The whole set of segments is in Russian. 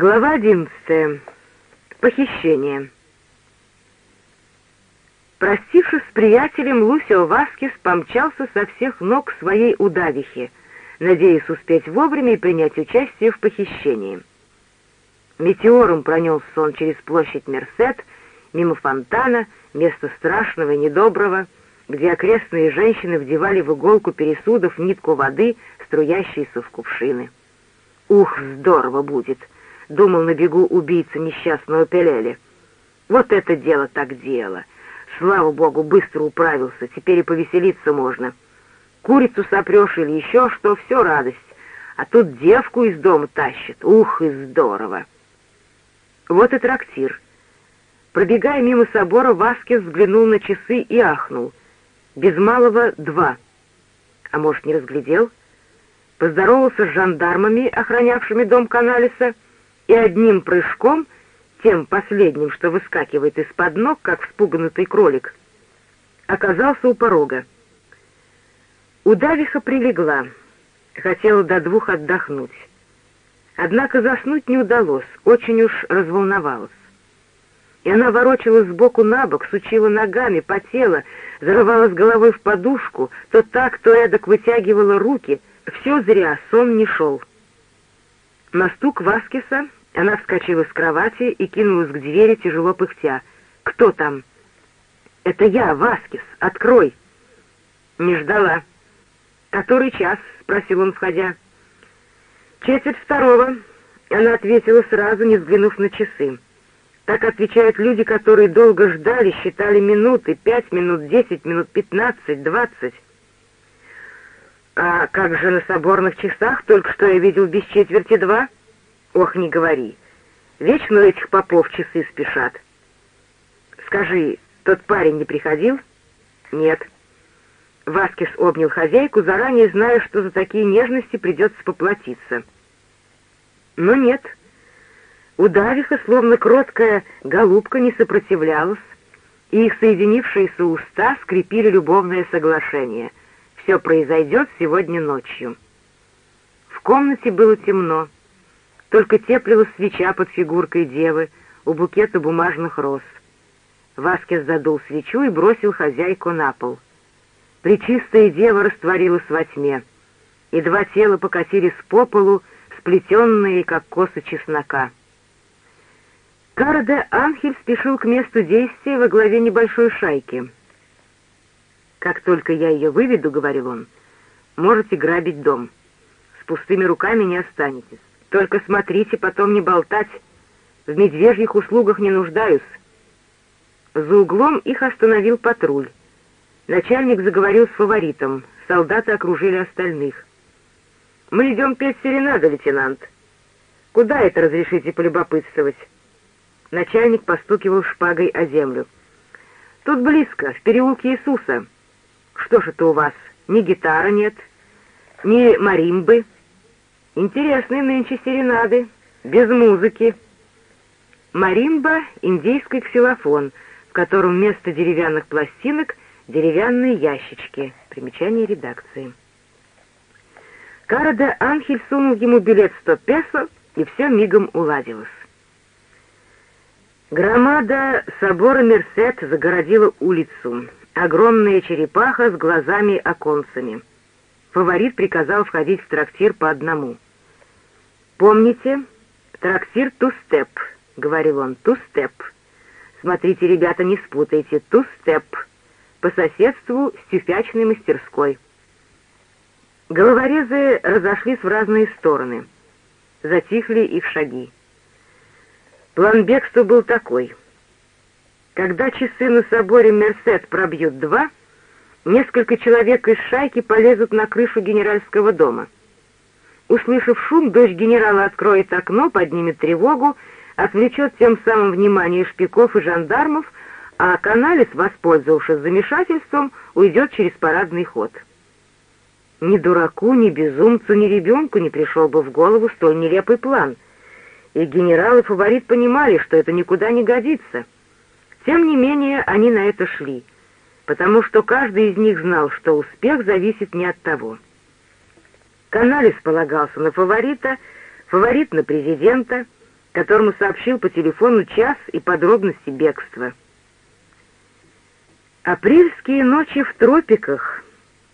Глава одиннадцатая. Похищение. Простившись с приятелем, Лусио Васкис помчался со всех ног своей удавихе, надеясь успеть вовремя и принять участие в похищении. Метеором пронесся он через площадь Мерсет, мимо фонтана, место страшного и недоброго, где окрестные женщины вдевали в иголку пересудов нитку воды, струящейся в кувшины. «Ух, здорово будет!» — думал на бегу убийца несчастного Пелели. «Вот это дело так дело! Слава богу, быстро управился, теперь и повеселиться можно. Курицу сопрешь или еще что, все радость. А тут девку из дома тащит. Ух, и здорово!» Вот и трактир. Пробегая мимо собора, Васкес взглянул на часы и ахнул. Без малого два. А может, не разглядел? Поздоровался с жандармами, охранявшими дом Каналиса, и одним прыжком, тем последним, что выскакивает из-под ног, как вспуганный кролик, оказался у порога. Удавиха прилегла, хотела до двух отдохнуть. Однако заснуть не удалось, очень уж разволновалась. И она ворочалась сбоку на бок, сучила ногами, потела, зарывалась головой в подушку, то так, то эдак вытягивала руки. Все зря, сон не шел. На стук Васкиса она вскочила с кровати и кинулась к двери, тяжело пыхтя. «Кто там?» «Это я, Васкис. Открой!» «Не ждала». «Который час?» — спросил он, входя. «Четверть второго», — она ответила сразу, не взглянув на часы. Так отвечают люди, которые долго ждали, считали минуты, пять минут, десять минут, пятнадцать, двадцать. А как же на соборных часах только что я видел без четверти два?» Ох, не говори. Вечно этих попов часы спешат. Скажи, тот парень не приходил? Нет. Васкис обнял хозяйку, заранее зная, что за такие нежности придется поплатиться. Но нет. Удавиха, словно кроткая голубка, не сопротивлялась, и их соединившиеся уста скрепили любовное соглашение. Все произойдет сегодня ночью. В комнате было темно. Только теплилась свеча под фигуркой девы у букета бумажных роз. Васкес задул свечу и бросил хозяйку на пол. Пречистая дева растворилась во тьме, и два тела покатились по полу, сплетенные, как косы чеснока. Карде Анхель спешил к месту действия во главе небольшой шайки. «Как только я ее выведу, — говорил он, — можете грабить дом. С пустыми руками не останетесь. Только смотрите, потом не болтать. В медвежьих услугах не нуждаюсь. За углом их остановил патруль. Начальник заговорил с фаворитом. Солдаты окружили остальных. «Мы идем петь серенады, лейтенант. Куда это разрешите полюбопытствовать?» Начальник постукивал шпагой о землю. «Тут близко, в переулке Иисуса. Что ж это у вас, ни гитара нет, ни маримбы?» Интересные нынче серенады, без музыки. Маримба — индейский ксилофон, в котором вместо деревянных пластинок деревянные ящички. Примечание редакции. Карада Анхель сунул ему билет сто песо, и все мигом уладилось. Громада собора Мерсет загородила улицу. Огромная черепаха с глазами-оконцами. Фаворит приказал входить в трактир по одному — «Помните, трактир Тустеп», — говорил он, Тустеп. Смотрите, ребята, не спутайте, Тустеп, по соседству с тюфячной мастерской. Головорезы разошлись в разные стороны. Затихли их шаги. План бегства был такой. Когда часы на соборе Мерсет пробьют два, несколько человек из шайки полезут на крышу генеральского дома — Услышав шум, дочь генерала откроет окно, поднимет тревогу, отвлечет тем самым внимание шпиков и жандармов, а Каналис, воспользовавшись замешательством, уйдет через парадный ход. Ни дураку, ни безумцу, ни ребенку не пришел бы в голову столь нелепый план. И генерал и фаворит понимали, что это никуда не годится. Тем не менее, они на это шли, потому что каждый из них знал, что успех зависит не от того — Каналис полагался на фаворита, фаворит на президента, которому сообщил по телефону час и подробности бегства. Апрельские ночи в тропиках,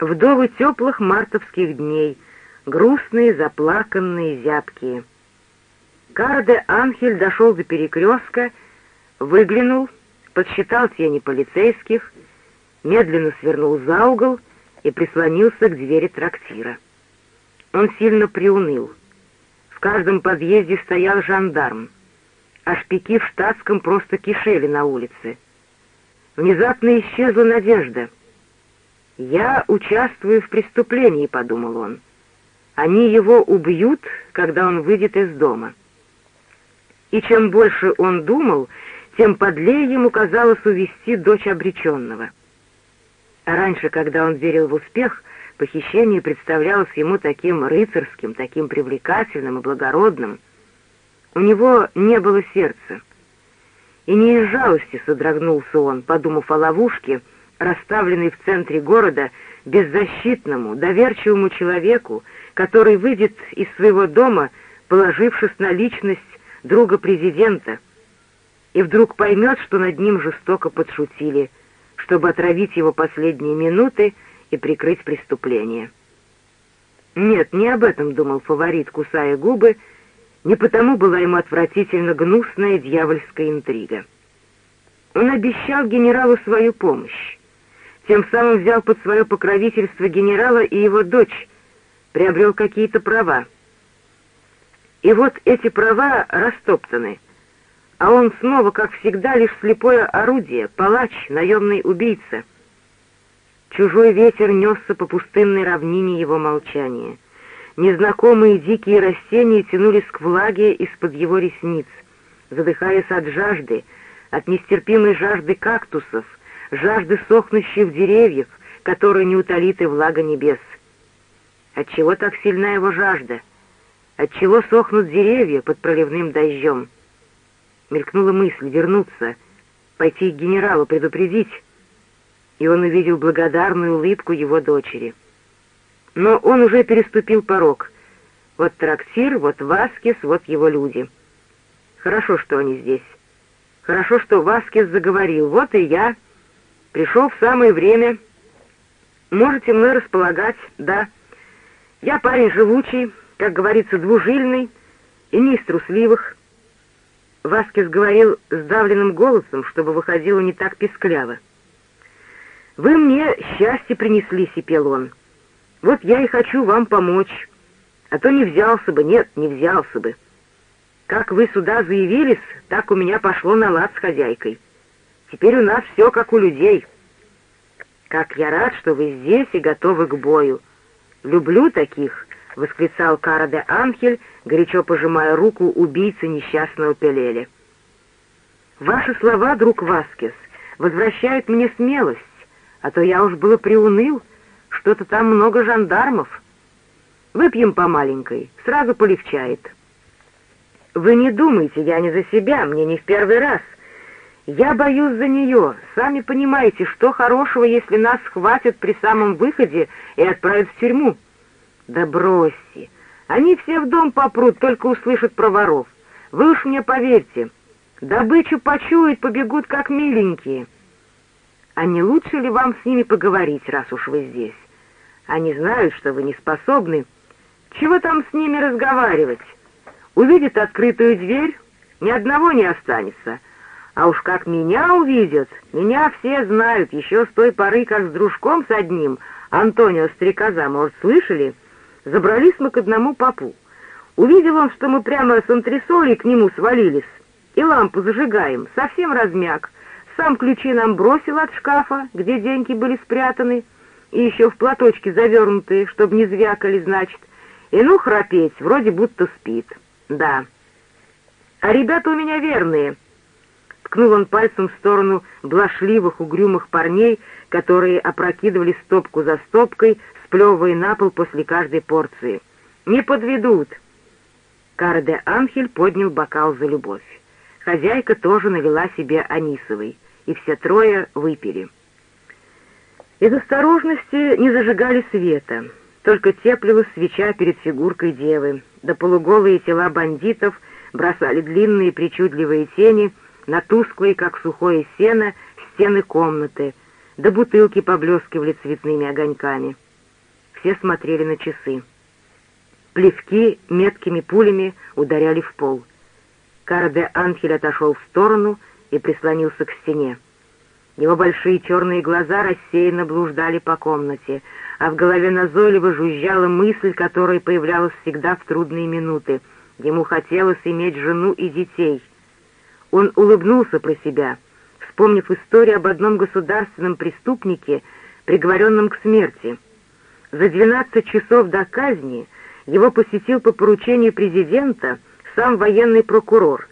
вдовы теплых мартовских дней, грустные, заплаканные, зябкие. Карде Анхель дошел до перекрестка, выглянул, подсчитал тени полицейских, медленно свернул за угол и прислонился к двери трактира. Он сильно приуныл. В каждом подъезде стоял жандарм, а шпики в штатском просто кишели на улице. Внезапно исчезла надежда. «Я участвую в преступлении», — подумал он. «Они его убьют, когда он выйдет из дома». И чем больше он думал, тем подлее ему казалось увести дочь обреченного. А раньше, когда он верил в успех, похищение представлялось ему таким рыцарским, таким привлекательным и благородным. У него не было сердца. И не из жалости содрогнулся он, подумав о ловушке, расставленной в центре города беззащитному, доверчивому человеку, который выйдет из своего дома, положившись на личность друга президента, и вдруг поймет, что над ним жестоко подшутили, чтобы отравить его последние минуты и прикрыть преступление. Нет, не об этом думал фаворит, кусая губы, не потому была ему отвратительно гнусная дьявольская интрига. Он обещал генералу свою помощь, тем самым взял под свое покровительство генерала и его дочь, приобрел какие-то права. И вот эти права растоптаны, а он снова, как всегда, лишь слепое орудие, палач, наемный убийца. Чужой ветер несся по пустынной равнине его молчания — Незнакомые дикие растения тянулись к влаге из-под его ресниц, задыхаясь от жажды, от нестерпимой жажды кактусов, жажды сохнущих деревьев, которые не утолит и влага небес. Отчего так сильна его жажда? Отчего сохнут деревья под проливным дождем? Мелькнула мысль вернуться, пойти к генералу предупредить, и он увидел благодарную улыбку его дочери — но он уже переступил порог. Вот трактир, вот Васкис, вот его люди. Хорошо, что они здесь. Хорошо, что Васкис заговорил. Вот и я. Пришел в самое время. Можете мной располагать, да. Я парень живучий, как говорится, двужильный и не из трусливых. Васкис говорил сдавленным голосом, чтобы выходило не так пескляво. «Вы мне счастье принесли», — сипел он. Вот я и хочу вам помочь, а то не взялся бы, нет, не взялся бы. Как вы сюда заявились, так у меня пошло на лад с хозяйкой. Теперь у нас все как у людей. Как я рад, что вы здесь и готовы к бою. Люблю таких, — восклицал Кара де Анхель, горячо пожимая руку убийцы несчастного Пелеля. «Ваши слова, друг Васкес, возвращают мне смелость, а то я уж было приуныл, — что-то там много жандармов. Выпьем по маленькой, сразу полегчает. Вы не думайте, я не за себя, мне не в первый раз. Я боюсь за нее. Сами понимаете, что хорошего, если нас схватят при самом выходе и отправят в тюрьму. Да бросьте. Они все в дом попрут, только услышат про воров. Вы уж мне поверьте. Добычу почуют, побегут как миленькие. А не лучше ли вам с ними поговорить, раз уж вы здесь? Они знают, что вы не способны. Чего там с ними разговаривать? Увидят открытую дверь, ни одного не останется. А уж как меня увидят, меня все знают, еще с той поры, как с дружком с одним, Антонио Стрекоза, может, слышали? Забрались мы к одному попу. Увидел он, что мы прямо с антресолей к нему свалились, и лампу зажигаем, совсем размяк. Сам ключи нам бросил от шкафа, где деньги были спрятаны, — и еще в платочке завернутые, чтобы не звякали, значит. И ну храпеть, вроде будто спит. Да. А ребята у меня верные. Ткнул он пальцем в сторону блошливых, угрюмых парней, которые опрокидывали стопку за стопкой, сплевывая на пол после каждой порции. «Не подведут!» Кара де Анхель поднял бокал за любовь. Хозяйка тоже налила себе анисовый, и все трое выпили. Из осторожности не зажигали света, только теплилась свеча перед фигуркой девы, да полуголые тела бандитов бросали длинные причудливые тени на тусклые, как сухое сено, стены комнаты, да бутылки поблескивали цветными огоньками. Все смотрели на часы. Плевки меткими пулями ударяли в пол. Карде Анхель отошел в сторону и прислонился к стене. Его большие черные глаза рассеянно блуждали по комнате, а в голове назойливо жужжала мысль, которая появлялась всегда в трудные минуты. Ему хотелось иметь жену и детей. Он улыбнулся про себя, вспомнив историю об одном государственном преступнике, приговоренном к смерти. За 12 часов до казни его посетил по поручению президента сам военный прокурор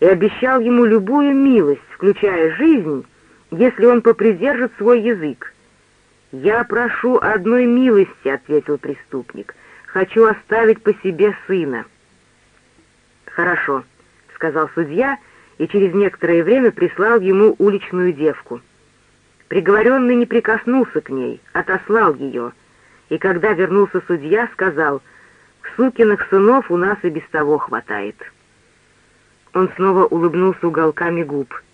и обещал ему любую милость, включая жизнь, если он попридержит свой язык. «Я прошу одной милости», — ответил преступник. «Хочу оставить по себе сына». «Хорошо», — сказал судья, и через некоторое время прислал ему уличную девку. Приговоренный не прикоснулся к ней, отослал ее, и когда вернулся судья, сказал, «Сукиных сынов у нас и без того хватает». Он снова улыбнулся уголками губ —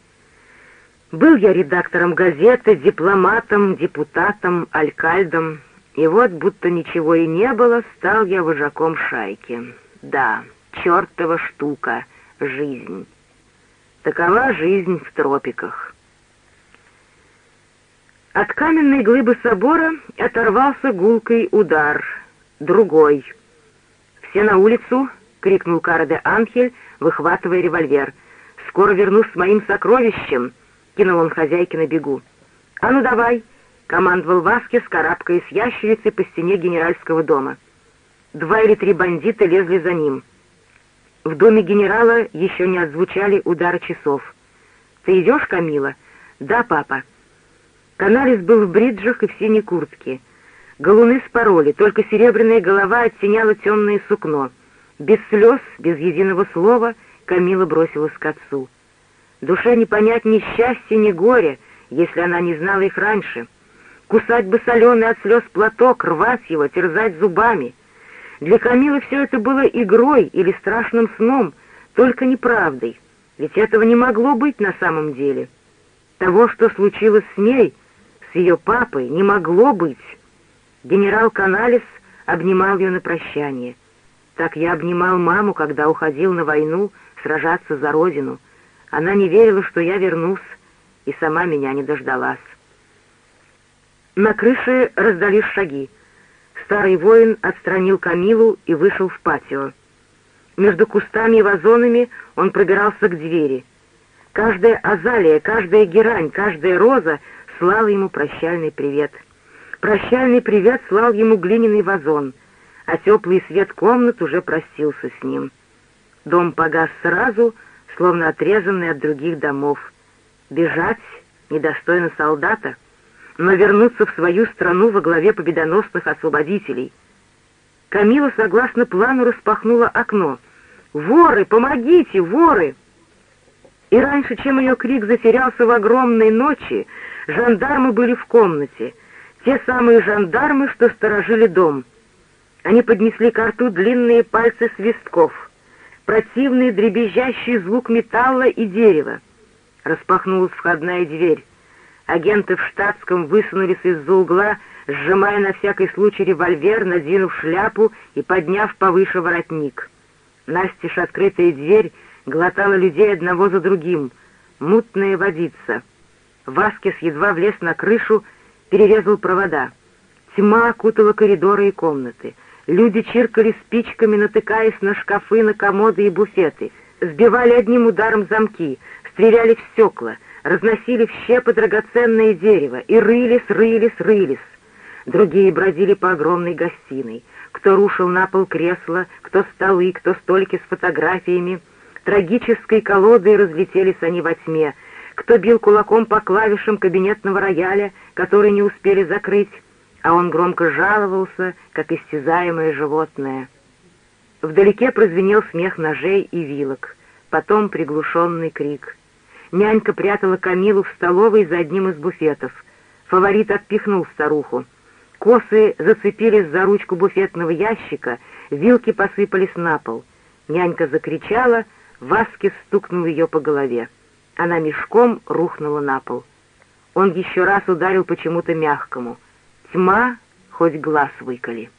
был я редактором газеты, дипломатом, депутатом, алькальдом, и вот, будто ничего и не было, стал я вожаком шайки. Да, чертова штука, жизнь. Такова жизнь в тропиках. От каменной глыбы собора оторвался гулкой удар. Другой. «Все на улицу!» — крикнул Кара де Анхель, выхватывая револьвер. «Скоро вернусь с моим сокровищем!» — кинул он хозяйке на бегу. «А ну давай!» — командовал Васкис, карабкаясь ящерицей по стене генеральского дома. Два или три бандита лезли за ним. В доме генерала еще не отзвучали удары часов. «Ты идешь, Камила?» «Да, папа». Каналис был в бриджах и в синей куртке. Голуны спороли, только серебряная голова оттеняла темное сукно. Без слез, без единого слова Камила бросилась к отцу. Душе не понять ни счастья, ни горя, если она не знала их раньше. Кусать бы соленый от слез платок, рвать его, терзать зубами. Для Камилы все это было игрой или страшным сном, только неправдой, ведь этого не могло быть на самом деле. Того, что случилось с ней, с ее папой, не могло быть. Генерал Каналис обнимал ее на прощание. Так я обнимал маму, когда уходил на войну сражаться за родину — она не верила, что я вернусь, и сама меня не дождалась. На крыше раздались шаги. Старый воин отстранил Камилу и вышел в патио. Между кустами и вазонами он пробирался к двери. Каждая азалия, каждая герань, каждая роза слала ему прощальный привет. Прощальный привет слал ему глиняный вазон, а теплый свет комнат уже простился с ним. Дом погас сразу, словно отрезанный от других домов. Бежать недостойно солдата, но вернуться в свою страну во главе победоносных освободителей. Камила, согласно плану, распахнула окно. «Воры, помогите, воры!» И раньше, чем ее крик затерялся в огромной ночи, жандармы были в комнате, те самые жандармы, что сторожили дом. Они поднесли к рту длинные пальцы свистков — противный дребезжащий звук металла и дерева. Распахнулась входная дверь. Агенты в штатском высунулись из-за угла, сжимая на всякий случай револьвер, надвинув шляпу и подняв повыше воротник. Настежь открытая дверь глотала людей одного за другим. Мутная водица. Васкис едва влез на крышу, перерезал провода. Тьма окутала коридоры и комнаты. Люди чиркали спичками, натыкаясь на шкафы, на комоды и буфеты, сбивали одним ударом замки, стреляли в стекла, разносили в щепы драгоценное дерево и рылись, рылись, рылись. Другие бродили по огромной гостиной. Кто рушил на пол кресла, кто столы, кто столики с фотографиями. Трагической колодой разлетелись они во тьме. Кто бил кулаком по клавишам кабинетного рояля, который не успели закрыть а он громко жаловался, как истязаемое животное. Вдалеке прозвенел смех ножей и вилок, потом приглушенный крик. Нянька прятала Камилу в столовой за одним из буфетов. Фаворит отпихнул старуху. Косы зацепились за ручку буфетного ящика, вилки посыпались на пол. Нянька закричала, Васкис стукнул ее по голове. Она мешком рухнула на пол. Он еще раз ударил почему-то мягкому. Тьма, хоть глаз выколи.